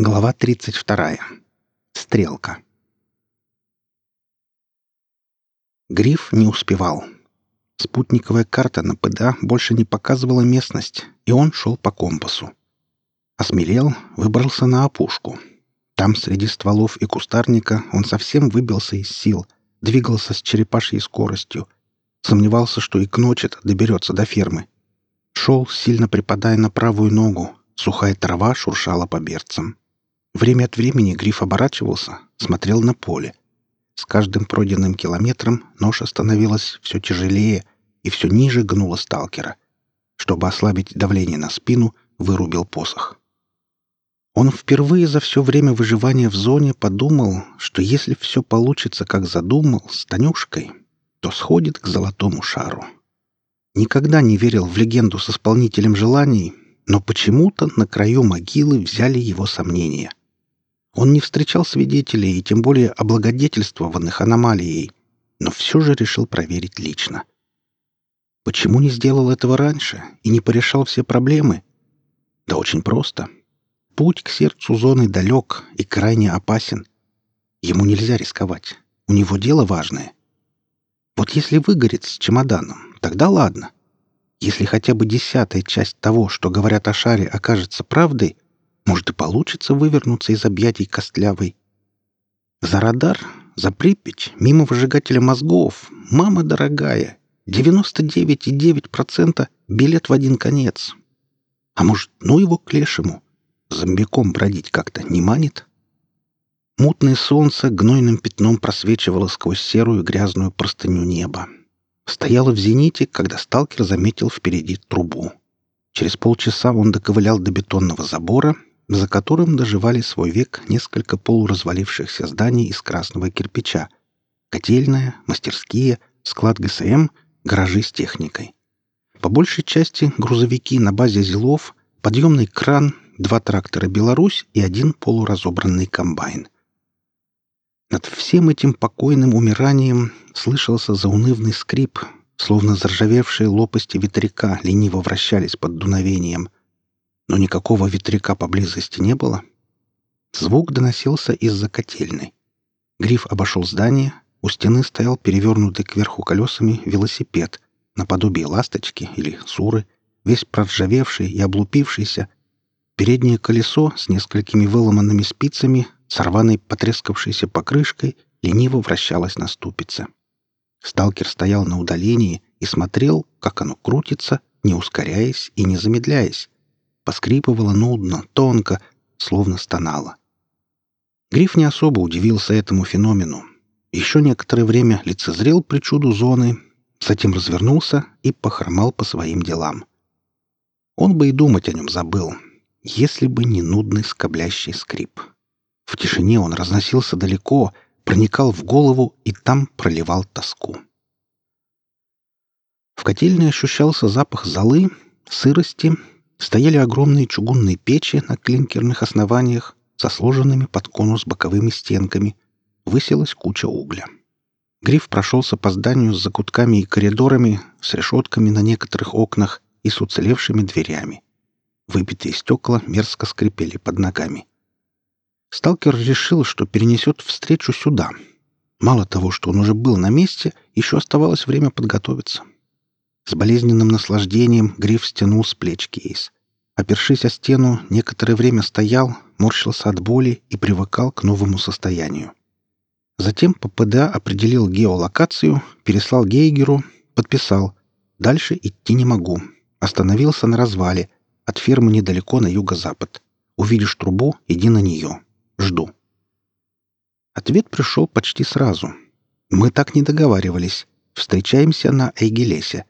Глава 32. Стрелка. Гриф не успевал. Спутниковая карта на ПДА больше не показывала местность, и он шел по компасу. Осмелел, выбрался на опушку. Там, среди стволов и кустарника, он совсем выбился из сил, двигался с черепашьей скоростью. Сомневался, что и к ночи доберется до фермы. Шел, сильно припадая на правую ногу. Сухая трава шуршала по берцам. Время от времени Гриф оборачивался, смотрел на поле. С каждым пройденным километром ноша становилась все тяжелее и все ниже гнула сталкера. Чтобы ослабить давление на спину, вырубил посох. Он впервые за все время выживания в зоне подумал, что если все получится, как задумал, с Танюшкой, то сходит к золотому шару. Никогда не верил в легенду с исполнителем желаний, но почему-то на краю могилы взяли его сомнения. Он не встречал свидетелей и тем более облагодетельствованных аномалией, но все же решил проверить лично. Почему не сделал этого раньше и не порешал все проблемы? Да очень просто. Путь к сердцу зоны далек и крайне опасен. Ему нельзя рисковать. У него дело важное. Вот если выгорит с чемоданом, тогда ладно. Если хотя бы десятая часть того, что говорят о шаре, окажется правдой — может, и получится вывернуться из объятий костлявой. За радар, за Припять, мимо выжигателя мозгов, мама дорогая, 99,9% билет в один конец. А может, ну его к лешему? Зомбиком бродить как-то не манит? Мутное солнце гнойным пятном просвечивало сквозь серую грязную простыню неба. Стояло в зените, когда сталкер заметил впереди трубу. Через полчаса он доковылял до бетонного забора за которым доживали свой век несколько полуразвалившихся зданий из красного кирпича. Котельная, мастерские, склад ГСМ, гаражи с техникой. По большей части грузовики на базе «Зилов», подъемный кран, два трактора «Беларусь» и один полуразобранный комбайн. Над всем этим покойным умиранием слышался заунывный скрип, словно заржавевшие лопасти ветряка лениво вращались под дуновением — но никакого ветряка поблизости не было. Звук доносился из-за котельной. Гриф обошел здание, у стены стоял перевернутый кверху колесами велосипед, наподобие ласточки или суры, весь проржавевший и облупившийся. Переднее колесо с несколькими выломанными спицами, с рваной потрескавшейся покрышкой, лениво вращалось на ступице. Сталкер стоял на удалении и смотрел, как оно крутится, не ускоряясь и не замедляясь, поскрипывала нудно, тонко, словно стонала. Гриф не особо удивился этому феномену. Еще некоторое время лицезрел причуду зоны, затем развернулся и похромал по своим делам. Он бы и думать о нем забыл, если бы не нудный скоблящий скрип. В тишине он разносился далеко, проникал в голову и там проливал тоску. В котельной ощущался запах золы, сырости стояли огромные чугунные печи на клинкерных основаниях со сложенными под конус боковыми стенками. Высилась куча угля. Гриф прошелся по зданию с закутками и коридорами, с решетками на некоторых окнах и с уцелевшими дверями. Выбитые стекла мерзко скрипели под ногами. Сталкер решил, что перенесет встречу сюда. Мало того, что он уже был на месте, еще оставалось время подготовиться. С болезненным наслаждением Гриф стянул с плеч кейс. Опершись о стену, некоторое время стоял, морщился от боли и привыкал к новому состоянию. Затем по ПДА определил геолокацию, переслал Гейгеру, подписал. Дальше идти не могу. Остановился на развале. От фермы недалеко на юго-запад. Увидишь трубу, иди на нее. Жду. Ответ пришел почти сразу. Мы так не договаривались. Встречаемся на Эйгелесе.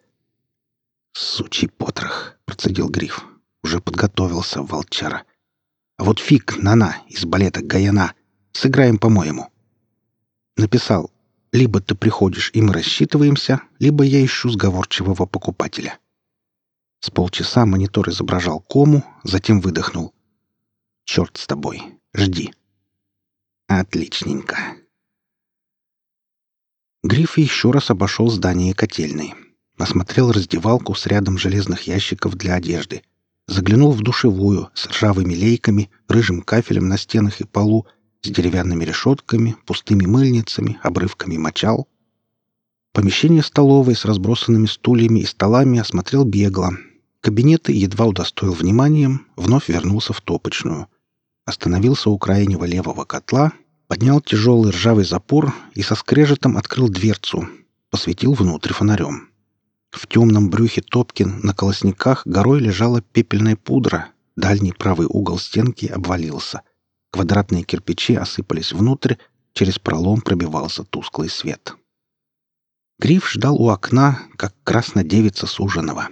«Сучий потрох!» — процедил Гриф. Уже подготовился, волчара. «А вот фиг, Нана, из балета Гаяна. Сыграем, по-моему». Написал. «Либо ты приходишь, и мы рассчитываемся, либо я ищу сговорчивого покупателя». С полчаса монитор изображал кому, затем выдохнул. «Черт с тобой. Жди». «Отличненько». Гриф еще раз обошел здание котельной. Осмотрел раздевалку с рядом железных ящиков для одежды. Заглянул в душевую с ржавыми лейками, рыжим кафелем на стенах и полу, с деревянными решетками, пустыми мыльницами, обрывками мочал. Помещение столовой с разбросанными стульями и столами осмотрел бегло. Кабинеты едва удостоил вниманием, вновь вернулся в топочную. Остановился у крайнего левого котла, поднял тяжелый ржавый запор и со скрежетом открыл дверцу, посветил внутрь фонарем. В темном брюхе топки на колосниках горой лежала пепельная пудра, дальний правый угол стенки обвалился. Квадратные кирпичи осыпались внутрь, через пролом пробивался тусклый свет. Гриф ждал у окна, как краснодевица суженого.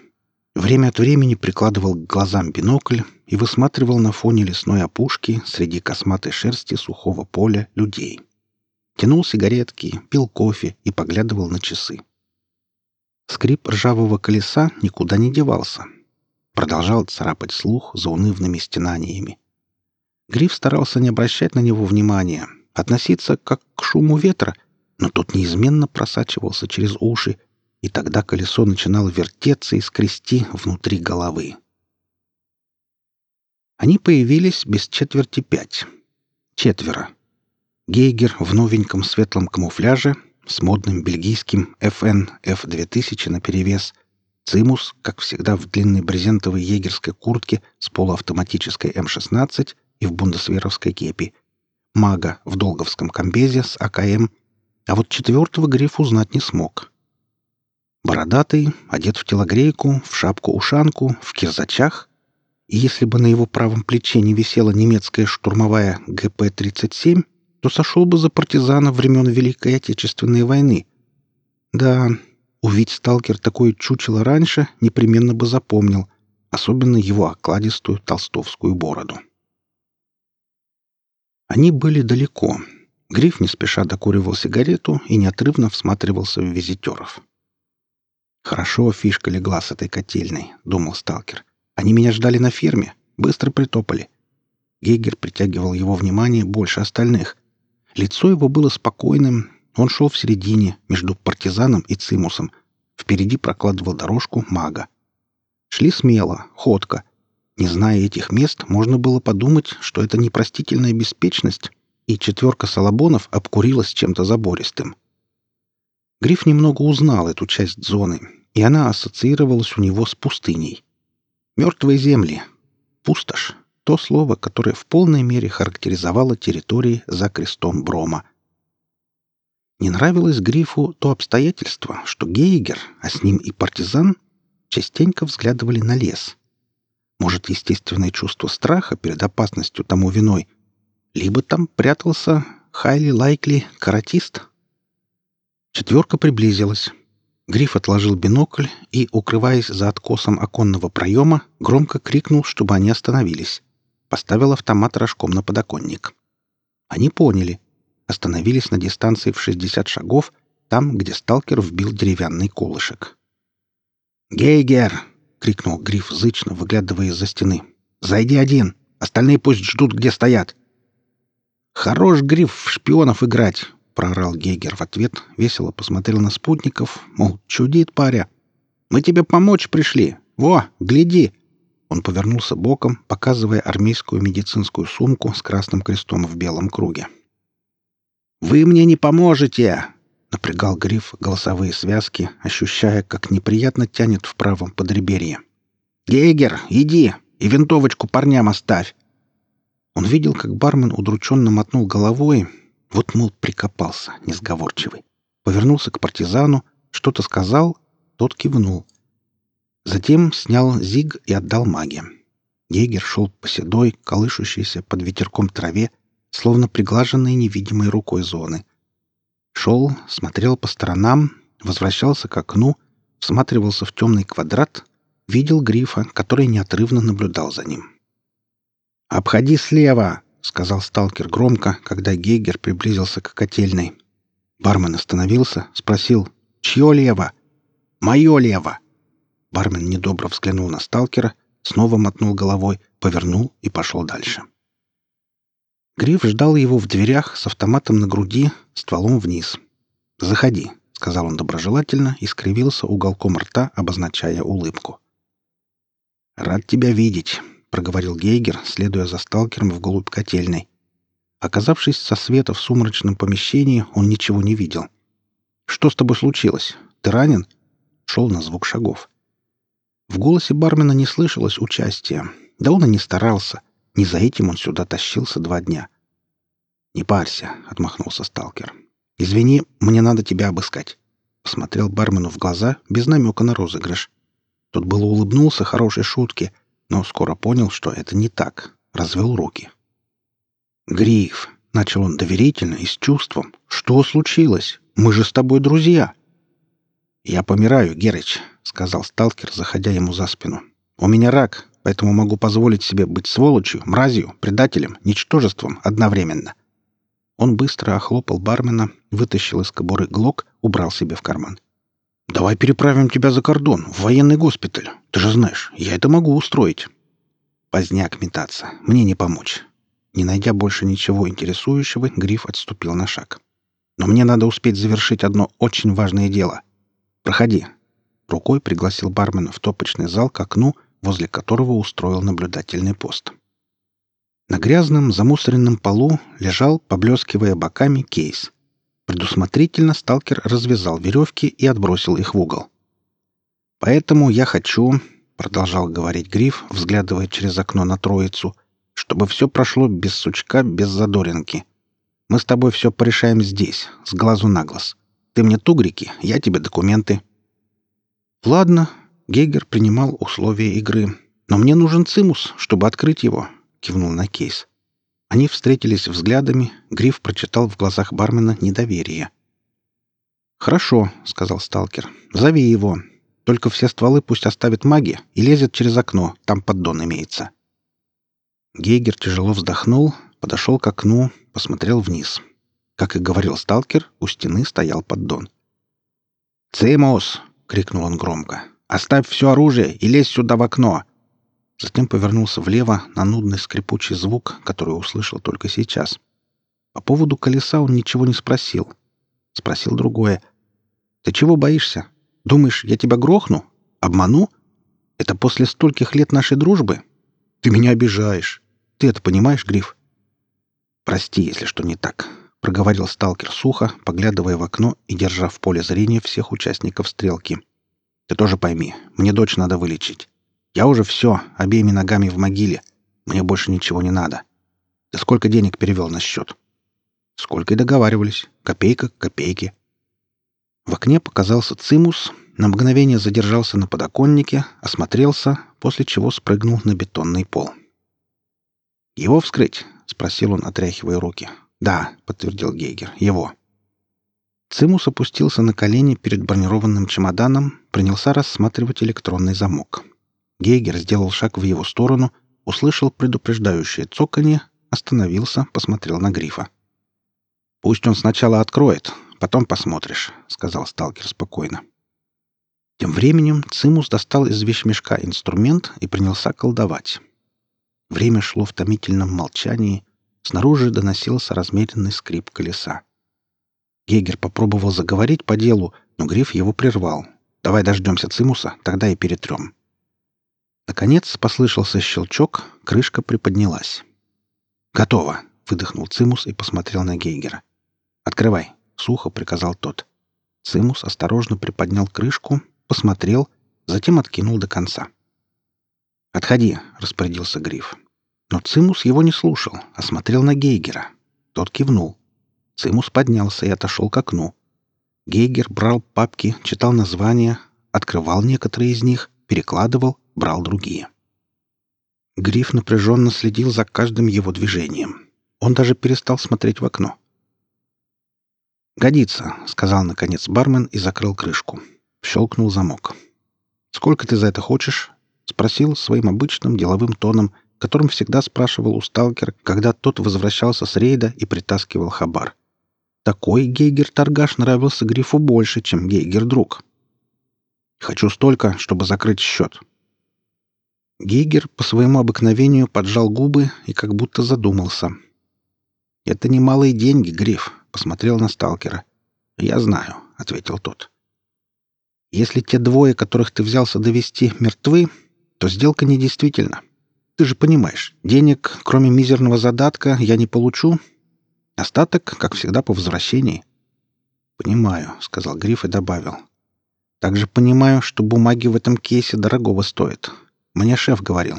Время от времени прикладывал к глазам бинокль и высматривал на фоне лесной опушки среди косматой шерсти сухого поля людей. Тянул сигаретки, пил кофе и поглядывал на часы. Скрип ржавого колеса никуда не девался. Продолжал царапать слух за унывными стенаниями. Гриф старался не обращать на него внимания, относиться как к шуму ветра, но тот неизменно просачивался через уши, и тогда колесо начинало вертеться и скрести внутри головы. Они появились без четверти пять. Четверо. Гейгер в новеньком светлом камуфляже с модным бельгийским FN F2000 наперевес, Цимус, как всегда, в длинной брезентовой егерской куртке с полуавтоматической М-16 и в бундесверовской кепи, Мага в долговском комбезе с АКМ, а вот четвертого гриф узнать не смог. Бородатый, одет в телогрейку, в шапку-ушанку, в кирзачах, и если бы на его правом плече не висела немецкая штурмовая ГП-37, то сошел бы за партизана времен Великой Отечественной войны. Да, увидеть сталкер такое чучело раньше, непременно бы запомнил, особенно его окладистую толстовскую бороду. Они были далеко. Гриф не спеша докуривал сигарету и неотрывно всматривался в визитеров. «Хорошо фишка легла с этой котельной», — думал сталкер. «Они меня ждали на ферме, быстро притопали». Гейгер притягивал его внимание больше остальных. Лицо его было спокойным, он шел в середине, между партизаном и цимусом. Впереди прокладывал дорожку мага. Шли смело, ходко. Не зная этих мест, можно было подумать, что это непростительная беспечность, и четверка салабонов обкурилась чем-то забористым. Гриф немного узнал эту часть зоны, и она ассоциировалась у него с пустыней. Мертвые земли. Пустошь то слово, которое в полной мере характеризовало территории за крестом Брома. Не нравилось Грифу то обстоятельство, что Гейгер, а с ним и партизан, частенько взглядывали на лес. Может, естественное чувство страха перед опасностью тому виной, либо там прятался Хайли Лайкли, каратист. Четверка приблизилась. Гриф отложил бинокль и, укрываясь за откосом оконного проема, громко крикнул, чтобы они остановились поставил автомат рожком на подоконник. Они поняли. Остановились на дистанции в 60 шагов, там, где сталкер вбил деревянный колышек. «Гейгер!» — крикнул Гриф зычно, выглядывая из-за стены. «Зайди один! Остальные пусть ждут, где стоят!» «Хорош, Гриф, в шпионов играть!» — проорал Гейгер в ответ, весело посмотрел на спутников, мол, чудит паря. «Мы тебе помочь пришли! Во, гляди!» Он повернулся боком, показывая армейскую медицинскую сумку с красным крестом в белом круге. «Вы мне не поможете!» — напрягал Гриф голосовые связки, ощущая, как неприятно тянет в правом подреберье. «Гейгер, иди и винтовочку парням оставь!» Он видел, как бармен удрученно мотнул головой, вот, мол, прикопался, несговорчивый. Повернулся к партизану, что-то сказал, тот кивнул — Затем снял зиг и отдал маге. Егер шел по седой, колышущейся под ветерком траве, словно приглаженной невидимой рукой зоны. Шел, смотрел по сторонам, возвращался к окну, всматривался в темный квадрат, видел грифа, который неотрывно наблюдал за ним. «Обходи слева!» — сказал сталкер громко, когда Гейгер приблизился к котельной. Бармен остановился, спросил «Чье лево?» «Мое лево!» Бармен недобро взглянул на сталкера, снова мотнул головой, повернул и пошел дальше. Гриф ждал его в дверях с автоматом на груди, стволом вниз. «Заходи», — сказал он доброжелательно и скривился уголком рта, обозначая улыбку. «Рад тебя видеть», — проговорил Гейгер, следуя за сталкером вглубь котельной. Оказавшись со света в сумрачном помещении, он ничего не видел. «Что с тобой случилось? Ты ранен?» Шел на звук шагов. В голосе бармена не слышалось участия. Да он и не старался. Не за этим он сюда тащился два дня. «Не парься», — отмахнулся сталкер. «Извини, мне надо тебя обыскать». Посмотрел бармену в глаза, без намека на розыгрыш. Тот было улыбнулся хорошей шутке, но скоро понял, что это не так. Развел руки. «Гриф», — начал он доверительно и с чувством. «Что случилось? Мы же с тобой друзья». «Я помираю, Герыч», — сказал сталкер, заходя ему за спину. «У меня рак, поэтому могу позволить себе быть сволочью, мразью, предателем, ничтожеством одновременно». Он быстро охлопал бармена, вытащил из кобуры глок, убрал себе в карман. «Давай переправим тебя за кордон, в военный госпиталь. Ты же знаешь, я это могу устроить». Поздняк метаться. Мне не помочь. Не найдя больше ничего интересующего, Гриф отступил на шаг. «Но мне надо успеть завершить одно очень важное дело. Проходи». Рукой пригласил бармена в топочный зал к окну, возле которого устроил наблюдательный пост. На грязном, замусоренном полу лежал, поблескивая боками, кейс. Предусмотрительно сталкер развязал веревки и отбросил их в угол. «Поэтому я хочу», — продолжал говорить Гриф, взглядывая через окно на троицу, «чтобы все прошло без сучка, без задоринки. Мы с тобой все порешаем здесь, с глазу на глаз. Ты мне тугрики, я тебе документы». «Ладно», — Гейгер принимал условия игры, «но мне нужен цимус, чтобы открыть его, кивнул на кейс. Они встретились взглядами, Гриф прочитал в глазах бармена недоверие. «Хорошо», — сказал сталкер. «Зови его. Только все стволы пусть оставит маги и лезет через окно, там поддон имеется». Гейгер тяжело вздохнул, подошел к окну, посмотрел вниз. Как и говорил сталкер, у стены стоял поддон. «Цимус!» — крикнул он громко. «Оставь все оружие и лезь сюда в окно! Затем повернулся влево на нудный скрипучий звук, который услышал только сейчас. По поводу колеса он ничего не спросил. Спросил другое. «Ты чего боишься? Думаешь, я тебя грохну? Обману? Это после стольких лет нашей дружбы? Ты меня обижаешь. Ты это понимаешь, Гриф?» «Прости, если что не так», — проговорил сталкер сухо, поглядывая в окно и держа в поле зрения всех участников стрелки. «Ты тоже пойми, мне дочь надо вылечить. Я уже все, обеими ногами в могиле. Мне больше ничего не надо. Ты сколько денег перевел на счет? Сколько и договаривались. Копейка к копейке. В окне показался цимус, на мгновение задержался на подоконнике, осмотрелся, после чего спрыгнул на бетонный пол. «Его вскрыть?» — спросил он, отряхивая руки. «Да», — подтвердил Гейгер, — «его». Цимус опустился на колени перед бронированным чемоданом, принялся рассматривать электронный замок. Гейгер сделал шаг в его сторону, услышал предупреждающее цоканье, остановился, посмотрел на Грифа. «Пусть он сначала откроет, потом посмотришь», — сказал сталкер спокойно. Тем временем Цимус достал из вещмешка инструмент и принялся колдовать. Время шло в томительном молчании, снаружи доносился размеренный скрип колеса. Гегер попробовал заговорить по делу, но Гриф его прервал. «Давай дождемся Цимуса, тогда и перетрем». Наконец послышался щелчок, крышка приподнялась. «Готово!» — выдохнул Цимус и посмотрел на Гейгера. «Открывай!» — сухо приказал тот. Цимус осторожно приподнял крышку, посмотрел, затем откинул до конца. «Отходи!» — распорядился Гриф. Но Цимус его не слушал, а смотрел на Гейгера. Тот кивнул. Цимус поднялся и отошел к окну. Гейгер брал папки, читал названия, открывал некоторые из них, перекладывал, брал другие. Гриф напряженно следил за каждым его движением. Он даже перестал смотреть в окно. «Годится», — сказал наконец бармен и закрыл крышку. Щелкнул замок. «Сколько ты за это хочешь?» — спросил своим обычным деловым тоном, которым всегда спрашивал у сталкера, когда тот возвращался с рейда и притаскивал хабар. Такой Гейгер-торгаш нравился Грифу больше, чем Гейгер-друг. «Хочу столько, чтобы закрыть счет», Гейгер по своему обыкновению поджал губы и как будто задумался. «Это немалые деньги, Гриф», — посмотрел на сталкера. «Я знаю», — ответил тот. «Если те двое, которых ты взялся довести, мертвы, то сделка недействительна. Ты же понимаешь, денег, кроме мизерного задатка, я не получу. Остаток, как всегда, по возвращении. «Понимаю», — сказал Гриф и добавил. «Также понимаю, что бумаги в этом кейсе дорогого стоят. Мне шеф говорил».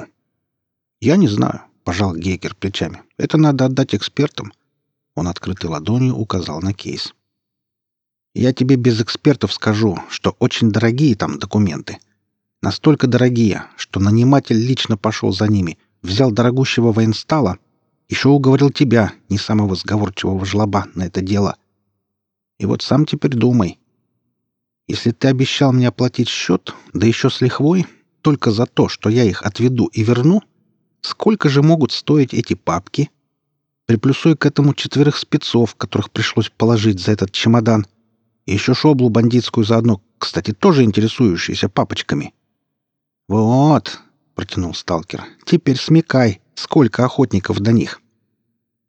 «Я не знаю», — пожал Гейгер плечами. «Это надо отдать экспертам». Он открытой ладонью указал на кейс. «Я тебе без экспертов скажу, что очень дорогие там документы. Настолько дорогие, что наниматель лично пошел за ними, взял дорогущего военстала, еще уговорил тебя, не самого сговорчивого жлоба, на это дело. И вот сам теперь думай. Если ты обещал мне оплатить счет, да еще с лихвой, только за то, что я их отведу и верну, сколько же могут стоить эти папки? Приплюсуй к этому четверых спецов, которых пришлось положить за этот чемодан, и еще шоблу бандитскую заодно, кстати, тоже интересующуюся папочками. «Вот», — протянул сталкер, — «теперь смекай, сколько охотников до них».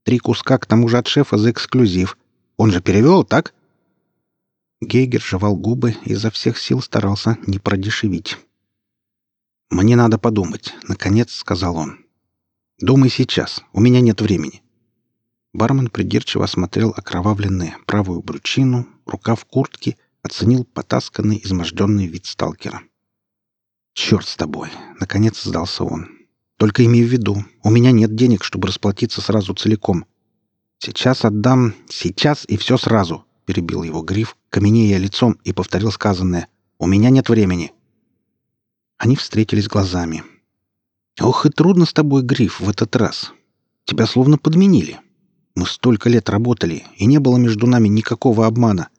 Три куска к тому же от шефа за эксклюзив. Он же перевел, так? Гейгер жевал губы и изо всех сил старался не продешевить. «Мне надо подумать», — наконец сказал он. «Думай сейчас. У меня нет времени». Бармен придирчиво осмотрел окровавленные правую брючину, рукав куртки, оценил потасканный, изможденный вид сталкера. «Черт с тобой!» — наконец сдался он. «Только имей в виду, у меня нет денег, чтобы расплатиться сразу целиком. Сейчас отдам, сейчас и все сразу!» — перебил его гриф, каменея лицом и повторил сказанное. «У меня нет времени!» Они встретились глазами. «Ох, и трудно с тобой, Гриф, в этот раз. Тебя словно подменили. Мы столько лет работали, и не было между нами никакого обмана.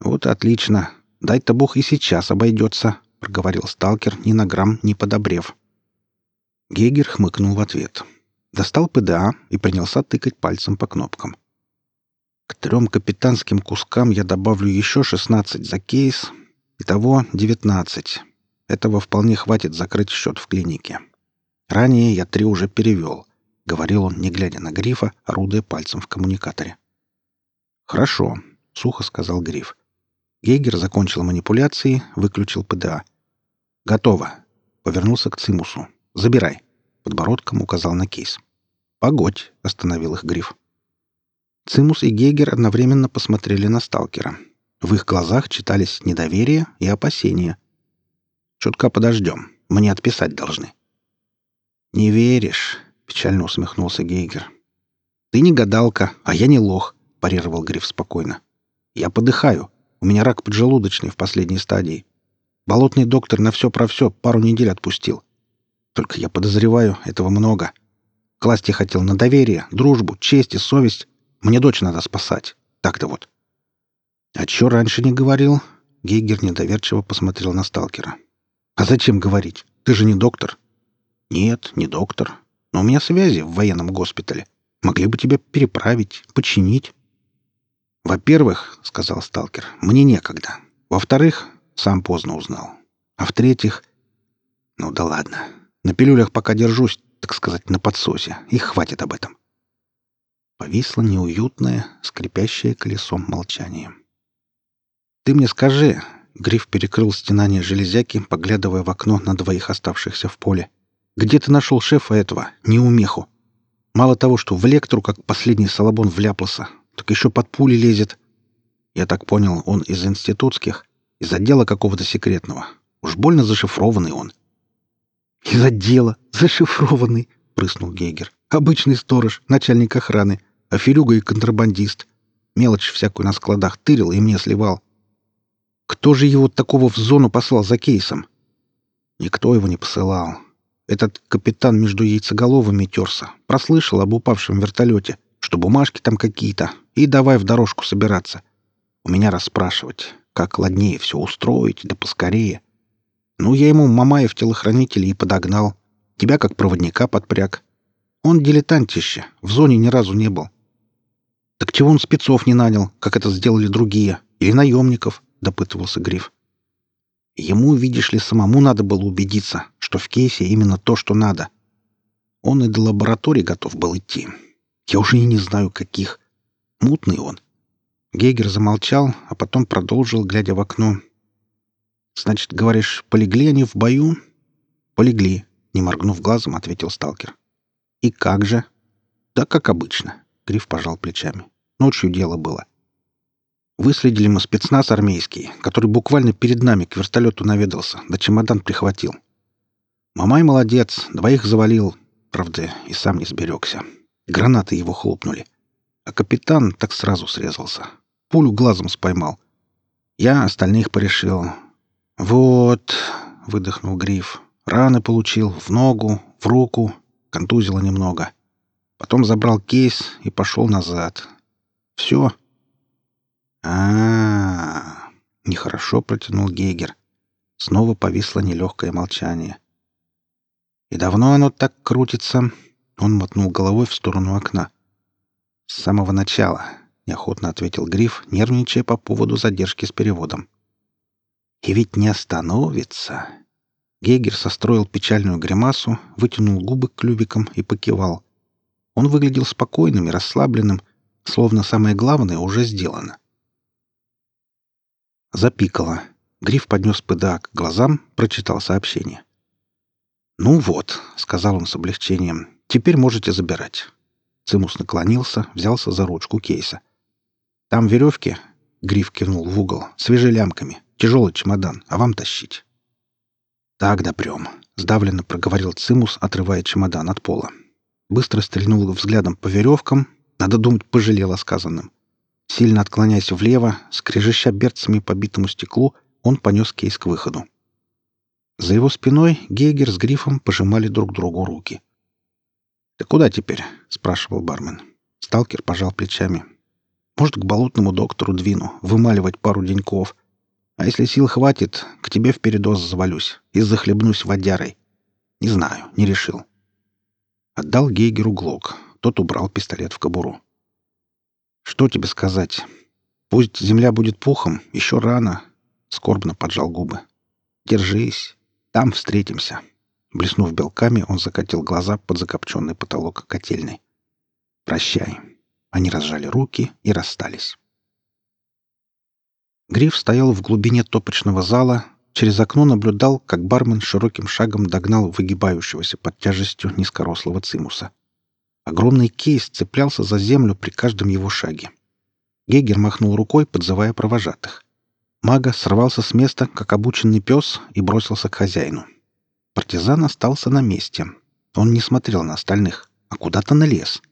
Вот отлично. Дай-то Бог и сейчас обойдется проговорил сталкер, ни на грамм не подобрев. Гейгер хмыкнул в ответ. Достал ПДА и принялся тыкать пальцем по кнопкам. К трем капитанским кускам я добавлю еще 16 за кейс. Итого 19. Этого вполне хватит закрыть счет в клинике. Ранее я три уже перевел, — говорил он, не глядя на Грифа, орудуя пальцем в коммуникаторе. «Хорошо», — сухо сказал Гриф. Гейгер закончил манипуляции, выключил ПДА. «Готово!» — повернулся к Цимусу. «Забирай!» — подбородком указал на кейс. «Погодь!» — остановил их Гриф. Цимус и Гейгер одновременно посмотрели на сталкера. В их глазах читались недоверие и опасения. «Чутка подождем. Мне отписать должны». «Не веришь?» — печально усмехнулся Гейгер. «Ты не гадалка, а я не лох», — парировал Гриф спокойно. «Я подыхаю. У меня рак поджелудочный в последней стадии. Болотный доктор на все про все пару недель отпустил. Только я подозреваю, этого много. Класть я хотел на доверие, дружбу, честь и совесть. Мне дочь надо спасать. Так-то вот. А чё раньше не говорил? Гейгер недоверчиво посмотрел на сталкера. А зачем говорить? Ты же не доктор. Нет, не доктор. Но у меня связи в военном госпитале. Могли бы тебя переправить, починить. Во-первых, — сказал сталкер, — мне некогда. Во-вторых, сам поздно узнал. А в-третьих... Ну да ладно. На пилюлях пока держусь, так сказать, на подсосе. И хватит об этом. Повисло неуютное, скрипящее колесом молчание. «Ты мне скажи...» — Гриф перекрыл стенание железяки, поглядывая в окно на двоих оставшихся в поле. «Где ты нашел шефа этого, неумеху? Мало того, что в лектору, как последний салабон вляпался, так еще под пули лезет. Я так понял, он из институтских. Из отдела какого-то секретного. Уж больно зашифрованный он. «Из отдела? Зашифрованный?» — прыснул Гейгер. «Обычный сторож, начальник охраны, а Филюга и контрабандист. Мелочь всякую на складах тырил и мне сливал. Кто же его такого в зону послал за кейсом?» Никто его не посылал. Этот капитан между яйцеголовыми терся. Прослышал об упавшем вертолете, что бумажки там какие-то, и давай в дорожку собираться. У меня расспрашивать как ладнее все устроить, да поскорее. Ну, я ему Мамаев телохранитель и подогнал. Тебя как проводника подпряг. Он дилетантище, в зоне ни разу не был. Так чего он спецов не нанял, как это сделали другие? Или наемников? — допытывался Гриф. Ему, видишь ли, самому надо было убедиться, что в кейсе именно то, что надо. Он и до лаборатории готов был идти. Я уже и не знаю, каких. Мутный он. Гейгер замолчал, а потом продолжил, глядя в окно. «Значит, говоришь, полегли они в бою?» «Полегли», — не моргнув глазом, ответил сталкер. «И как же?» «Да как обычно», — Гриф пожал плечами. «Ночью дело было. Выследили мы спецназ армейский, который буквально перед нами к вертолету наведался, да чемодан прихватил. Мамай молодец, двоих завалил, правда, и сам не сберегся. Гранаты его хлопнули. А капитан так сразу срезался. Пулю глазом споймал. Я остальных порешил. «Вот», — выдохнул Гриф, — «раны получил в ногу, в руку, контузило немного. Потом забрал кейс и пошел назад. Все, а, нехорошо протянул Гейгер. Снова повисло нелегкое молчание. И давно оно так крутится? Он мотнул головой в сторону окна. С самого начала, неохотно ответил Гриф, нервничая по поводу задержки с переводом. И ведь не остановится. Гейгер состроил печальную гримасу, вытянул губы клювиком и покивал. Он выглядел спокойным и расслабленным, словно самое главное уже сделано. Запикало. Гриф поднес ПДА к глазам, прочитал сообщение. «Ну вот», — сказал он с облегчением, — «теперь можете забирать». Цимус наклонился, взялся за ручку кейса. «Там веревки?» — Гриф кивнул в угол. «Свежи лямками. Тяжелый чемодан. А вам тащить». «Так допрем», — сдавленно проговорил Цимус, отрывая чемодан от пола. Быстро стрельнул взглядом по веревкам. Надо думать, пожалел о сказанном. Сильно отклоняясь влево, скрежеща берцами по битому стеклу, он понес кейс к выходу. За его спиной Гейгер с Грифом пожимали друг другу руки. «Ты куда теперь?» — спрашивал бармен. Сталкер пожал плечами. «Может, к болотному доктору двину, вымаливать пару деньков. А если сил хватит, к тебе в передоз завалюсь и захлебнусь водярой. Не знаю, не решил». Отдал Гейгеру глок. Тот убрал пистолет в кобуру. Что тебе сказать? Пусть земля будет пухом, еще рано. Скорбно поджал губы. Держись. Там встретимся. Блеснув белками, он закатил глаза под закопченный потолок котельной. «Прощай». Они разжали руки и расстались. Гриф стоял в глубине топочного зала, через окно наблюдал, как бармен широким шагом догнал выгибающегося под тяжестью низкорослого цимуса. Огромный кейс цеплялся за землю при каждом его шаге. Гегер махнул рукой, подзывая провожатых. Мага сорвался с места, как обученный пес, и бросился к хозяину. Партизан остался на месте. Он не смотрел на остальных, а куда-то на лес.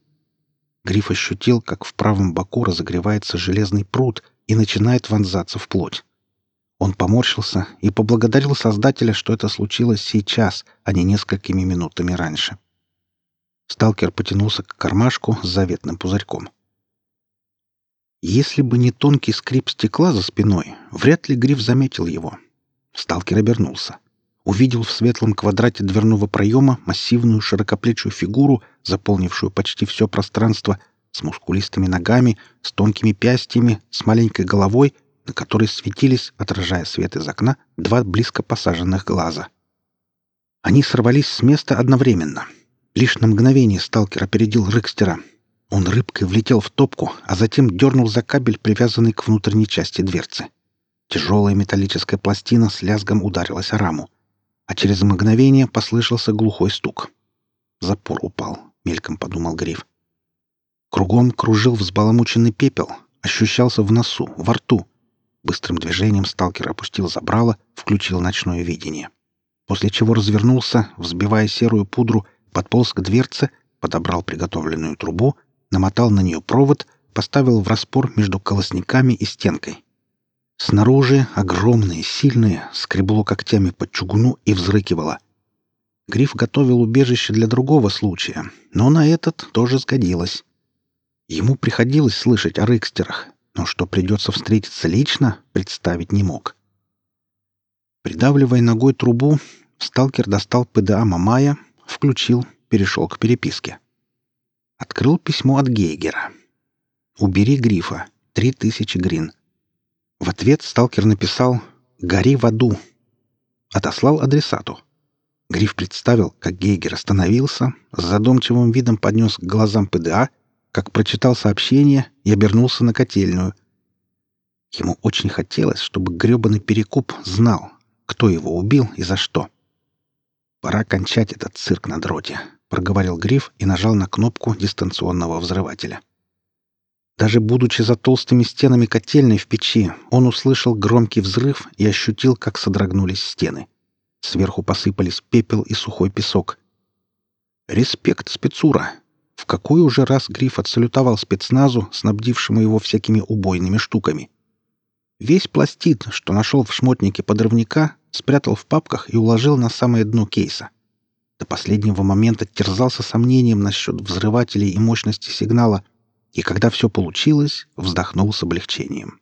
Гриф ощутил, как в правом боку разогревается железный пруд и начинает вонзаться в плоть. Он поморщился и поблагодарил Создателя, что это случилось сейчас, а не несколькими минутами раньше. — Сталкер потянулся к кармашку с заветным пузырьком. Если бы не тонкий скрип стекла за спиной, вряд ли Гриф заметил его. Сталкер обернулся. Увидел в светлом квадрате дверного проема массивную широкоплечую фигуру, заполнившую почти все пространство, с мускулистыми ногами, с тонкими пястьями, с маленькой головой, на которой светились, отражая свет из окна, два близко посаженных глаза. Они сорвались с места одновременно — Лишь на мгновение сталкер опередил Рыкстера. Он рыбкой влетел в топку, а затем дернул за кабель, привязанный к внутренней части дверцы. Тяжелая металлическая пластина с лязгом ударилась о раму. А через мгновение послышался глухой стук. «Запор упал», — мельком подумал Гриф. Кругом кружил взбаламученный пепел, ощущался в носу, во рту. Быстрым движением сталкер опустил забрало, включил ночное видение. После чего развернулся, взбивая серую пудру, подполз к дверце, подобрал приготовленную трубу, намотал на нее провод, поставил в распор между колосниками и стенкой. Снаружи, огромные, сильные, скребло когтями под чугуну и взрыкивало. Гриф готовил убежище для другого случая, но на этот тоже сгодилось. Ему приходилось слышать о рыкстерах, но что придется встретиться лично, представить не мог. Придавливая ногой трубу, сталкер достал ПДА Мамая, Включил, перешел к переписке. Открыл письмо от Гейгера. «Убери грифа. Три тысячи грин». В ответ сталкер написал «Гори в аду». Отослал адресату. Гриф представил, как Гейгер остановился, с задумчивым видом поднес к глазам ПДА, как прочитал сообщение и обернулся на котельную. Ему очень хотелось, чтобы грёбаный перекуп знал, кто его убил и за что. «Пора кончать этот цирк на дроте», — проговорил Гриф и нажал на кнопку дистанционного взрывателя. Даже будучи за толстыми стенами котельной в печи, он услышал громкий взрыв и ощутил, как содрогнулись стены. Сверху посыпались пепел и сухой песок. «Респект, спецура!» В какой уже раз Гриф отсалютовал спецназу, снабдившему его всякими убойными штуками. Весь пластид, что нашел в шмотнике подрывника, спрятал в папках и уложил на самое дно кейса. До последнего момента терзался сомнением насчет взрывателей и мощности сигнала, и когда все получилось, вздохнул с облегчением.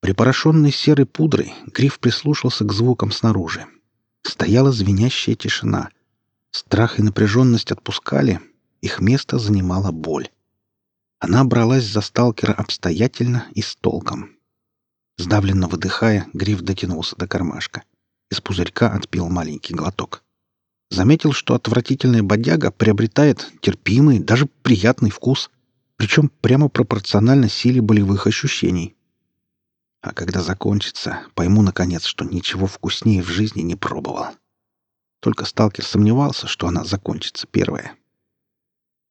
Припорошенный серой пудрой, Гриф прислушался к звукам снаружи. Стояла звенящая тишина. Страх и напряженность отпускали, их место занимала боль. Она бралась за сталкера обстоятельно и с толком. Сдавленно выдыхая, Гриф дотянулся до кармашка. Из пузырька отпил маленький глоток. Заметил, что отвратительная бодяга приобретает терпимый, даже приятный вкус, причем прямо пропорционально силе болевых ощущений. А когда закончится, пойму, наконец, что ничего вкуснее в жизни не пробовал. Только сталкер сомневался, что она закончится первая.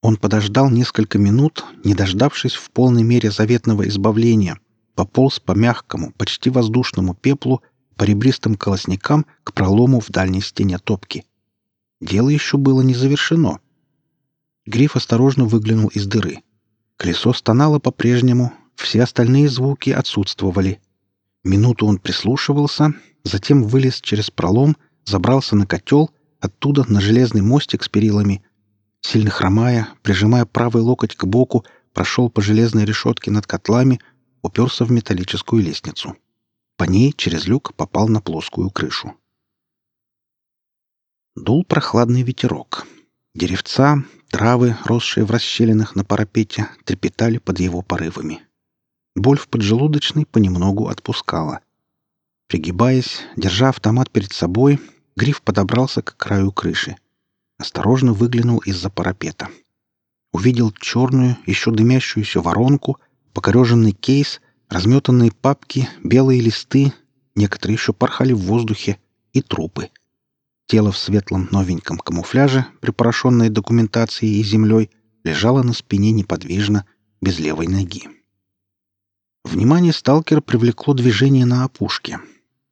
Он подождал несколько минут, не дождавшись в полной мере заветного избавления — пополз по мягкому, почти воздушному пеплу, по ребристым колосникам к пролому в дальней стене топки. Дело еще было не завершено. Гриф осторожно выглянул из дыры. Колесо стонало по-прежнему, все остальные звуки отсутствовали. Минуту он прислушивался, затем вылез через пролом, забрался на котел, оттуда на железный мостик с перилами. Сильно хромая, прижимая правый локоть к боку, прошел по железной решетке над котлами, уперся в металлическую лестницу. По ней через люк попал на плоскую крышу. Дул прохладный ветерок. Деревца, травы, росшие в расщелинах на парапете, трепетали под его порывами. Боль в поджелудочной понемногу отпускала. Пригибаясь, держа автомат перед собой, Гриф подобрался к краю крыши. Осторожно выглянул из-за парапета. Увидел черную, еще дымящуюся воронку покореженный кейс, разметанные папки, белые листы, некоторые еще порхали в воздухе, и трупы. Тело в светлом новеньком камуфляже, припорошенное документацией и землей, лежало на спине неподвижно, без левой ноги. Внимание сталкера привлекло движение на опушке.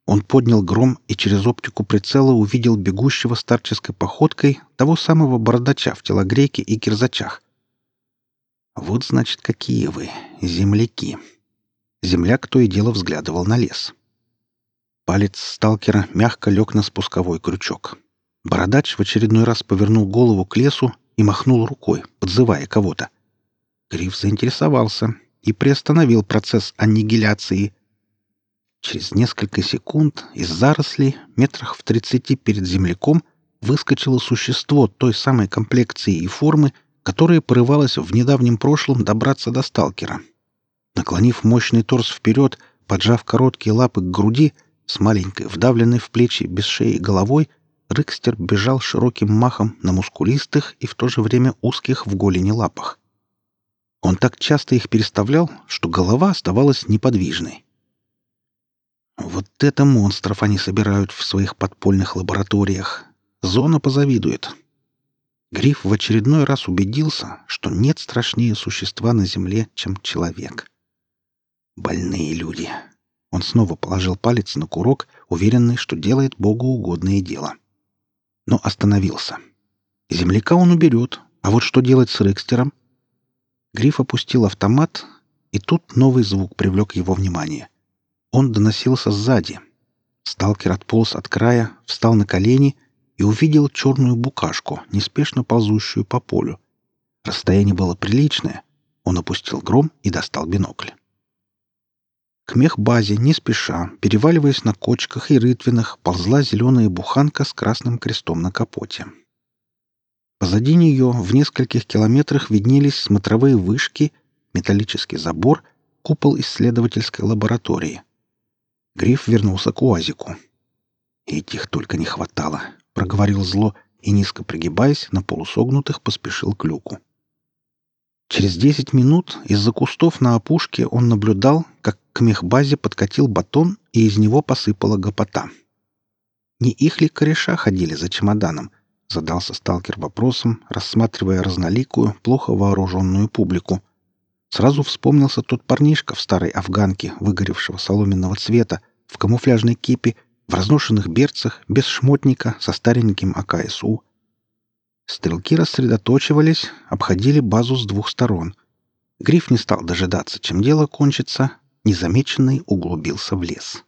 Он поднял гром и через оптику прицела увидел бегущего старческой походкой того самого бородача в телогрейке и кирзачах, вот, значит, какие вы, земляки. Земляк то и дело взглядывал на лес. Палец сталкера мягко лег на спусковой крючок. Бородач в очередной раз повернул голову к лесу и махнул рукой, подзывая кого-то. Гриф заинтересовался и приостановил процесс аннигиляции. Через несколько секунд из зарослей, метрах в тридцати перед земляком, выскочило существо той самой комплекции и формы, которая порывалась в недавнем прошлом добраться до сталкера. Наклонив мощный торс вперед, поджав короткие лапы к груди, с маленькой, вдавленной в плечи, без шеи головой, Рыкстер бежал широким махом на мускулистых и в то же время узких в голени лапах. Он так часто их переставлял, что голова оставалась неподвижной. Вот это монстров они собирают в своих подпольных лабораториях. Зона позавидует. Гриф в очередной раз убедился, что нет страшнее существа на земле, чем человек. Больные люди. Он снова положил палец на курок, уверенный, что делает Богу угодное дело. Но остановился. Земляка он уберет, а вот что делать с Рекстером? Гриф опустил автомат, и тут новый звук привлек его внимание. Он доносился сзади. Сталкер отполз от края, встал на колени — и увидел черную букашку, неспешно ползущую по полю. Расстояние было приличное. Он опустил гром и достал бинокль. К мехбазе, не спеша, переваливаясь на кочках и рытвинах, ползла зеленая буханка с красным крестом на капоте. Позади нее в нескольких километрах виднелись смотровые вышки, металлический забор, купол исследовательской лаборатории. Гриф вернулся к УАЗику. Этих только не хватало проговорил зло и, низко пригибаясь, на полусогнутых поспешил к люку. Через десять минут из-за кустов на опушке он наблюдал, как к мехбазе подкатил батон и из него посыпала гопота. Не их ли кореша ходили за чемоданом? Задался сталкер вопросом, рассматривая разноликую, плохо вооруженную публику. Сразу вспомнился тот парнишка в старой афганке, выгоревшего соломенного цвета, в камуфляжной кепи, в разношенных берцах, без шмотника, со стареньким АКСУ. Стрелки рассредоточивались, обходили базу с двух сторон. Гриф не стал дожидаться, чем дело кончится, незамеченный углубился в лес.